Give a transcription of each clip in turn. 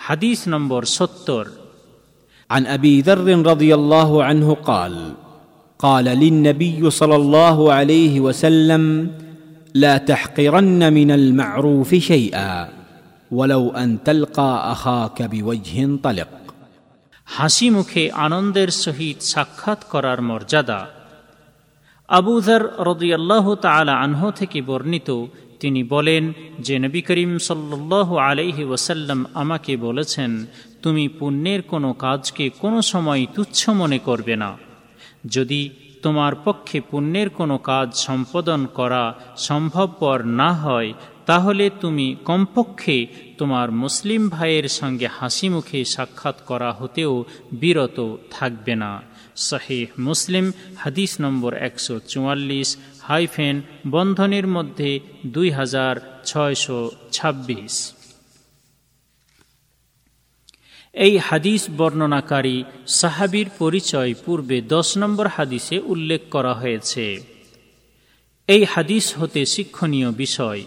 হাদিস নম্বর সত্তর عن ابي ذر رضي الله عنه قال قال للنبي صلى الله عليه وسلم لا تحقرن من المعروف شيئا ولو ان تلقى اخاك بوجه طلق হাসি মুখে আনন্দের সহিত সাক্ষাৎ করার মর্যাদা আবুধার রদিয়াল্লাহ তালা আনহ থেকে বর্ণিত তিনি বলেন যে নবী করিম সাল্লাহ আলহি ওসাল্লাম আমাকে বলেছেন, তুমি পুণ্যের কোনো কাজকে কোনো সময় তুচ্ছ মনে করবে না। যদি তোমার পক্ষে পুণ্যের কোনো কাজ সম্পাদন করা সম্ভবপর না হয়, তাহলে তুমি কমপক্ষে তোমার মুসলিম ভাইয়ের সঙ্গে হাসি মুখে সাক্ষাৎ করা হতেও বিরত থাকবে না। শাহেহ মুসলিম, হাদিস নম্বর একশো চুয়াল্লিশ হাইফেন বন্ধনের মধ্যে দুই হাজার ছয়শো ছাব্বিশ। এই হাদিস বর্ণনাকারী সাহাবির পরিচয় পূর্বে দশ নম্বর হাদিসে উল্লেখ করা হয়েছে। এই হাদিস হতে শিক্ষণীয় বিষয়।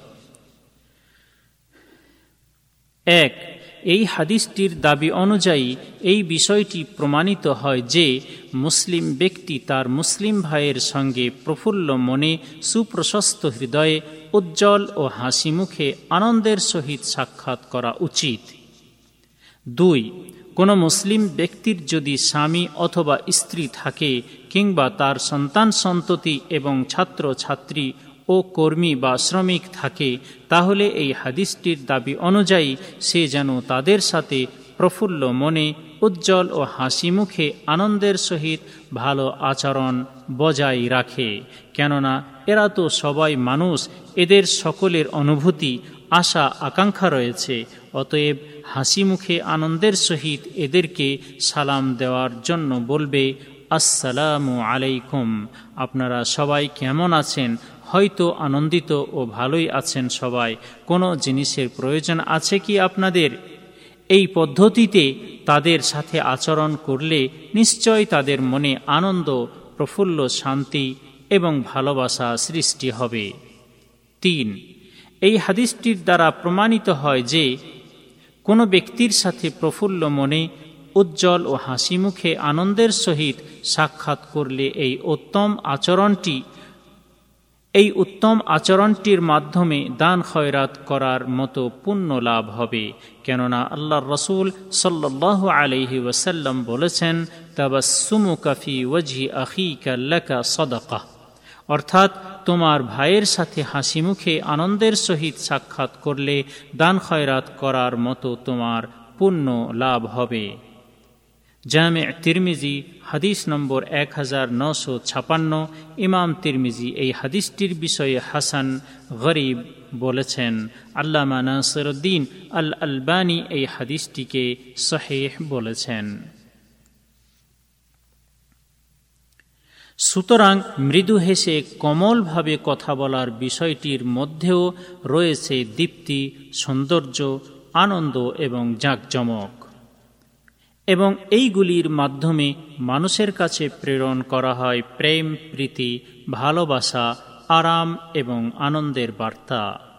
এক এই হাদিসটির দাবি অনুযায়ী এই বিষয়টি প্রমাণিত হয় যে মুসলিম ব্যক্তি তার মুসলিম ভাইয়ের সঙ্গে প্রফুল্ল মনে সুপ্রশস্ত হৃদয়ে উজ্জ্বল ও হাসি মুখে আনন্দের সহিত সাক্ষাৎ করা উচিত। দুই, কোনো মুসলিম ব্যক্তির যদি স্বামী অথবা স্ত্রী থাকে কিংবা তার সন্তান সন্ততি এবং ছাত্র ছাত্রী ও কর্মী বা শ্রমিক থাকে, তাহলে এই হাদিসটির দাবি অনুযায়ী সে যেন তাদের সাথে প্রফুল্ল মনে, উজ্জ্বল ও হাসি মুখে আনন্দের সহিত ভালো আচরণ বজায় রাখে। কেননা এরা তো সবাই মানুষ, এদের সকলের অনুভূতি, আশা, আকাঙ্ক্ষা রয়েছে, অতএব হাসি মুখে আনন্দের সহিত এদেরকে সালাম দেওয়ার জন্য বলবে, আসসালামু আলাইকুম। আপনারা সবাই কেমন আছেন? হয়তো আনন্দিত ও ভালোই আছেন সবাই। কোনো জিনিসের প্রয়োজন আছে কি আপনাদের? এই পদ্ধতিতে তাদের সাথে আচরণ করলে নিশ্চয় তাদের মনে আনন্দ, প্রফুল্ল শান্তি এবং ভালোবাসা সৃষ্টি হবে। তিন, এই হাদিসটির দ্বারা প্রমাণিত হয় যে কোনো ব্যক্তির সাথে প্রফুল্ল মনে উজ্জ্বল ও হাসি মুখে আনন্দের সহিত সাক্ষাৎ করলে এই উত্তম আচরণটি এই উত্তম আচরণটির মাধ্যমে দান খয়রাত করার মতো পুণ্য লাভ হবে। কেননা আল্লাহর রসুল সাল্লাহ আলহি ওসাল্লাম বলেছেন তাবাসুমু কাফি ওয়াজি আখি কাল্লাকা সদকা। অর্থাৎ, তোমার ভাইয়ের সাথে হাসি মুখে আনন্দের সহিত সাক্ষাৎ করলে দান খয়রাত করার মতো তোমার পুণ্য লাভ হবে। জামে তিরমিজি, হাদিস নম্বর এক হাজার নশো ছাপান্ন, ইমাম তিরমিজি এই হাদিসটির বিষয়ে হাসান গরিব বলেছেন। আল্লামা নাসরুদ্দিন আল আলবানী এই হাদিসটিকে সহেহ বলেছেন। সুতরাং মৃদু হেসে কমলভাবে কথা বলার বিষয়টির মধ্যেও রয়েছে দীপ্তি, সৌন্দর্য, আনন্দ এবং জাঁকজমক। এবং এইগুলির মাধ্যমে মানুষের কাছে প্রেরণ করা হয় প্রেম, প্রীতি, ভালোবাসা, আরাম এবং আনন্দের বার্তা।